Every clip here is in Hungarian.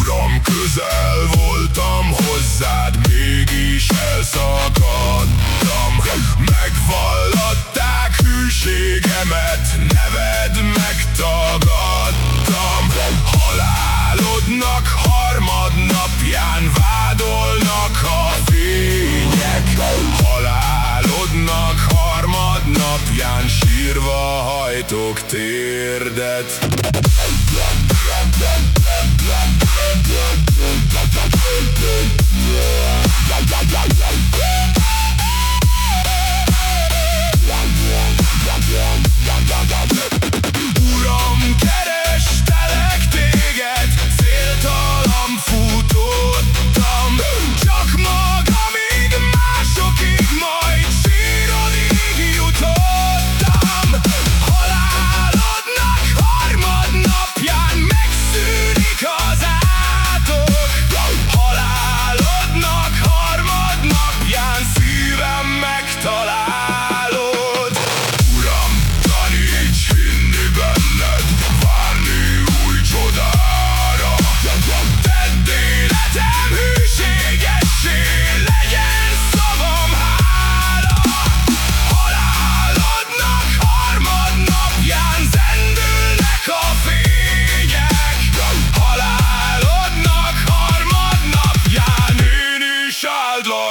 Uram, közel hűségemet, neved megtagadtam. Halálodnak harmadnapján vádolnak a fények. Halálodnak harmadnapján sírva hajtok térdet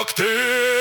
locked.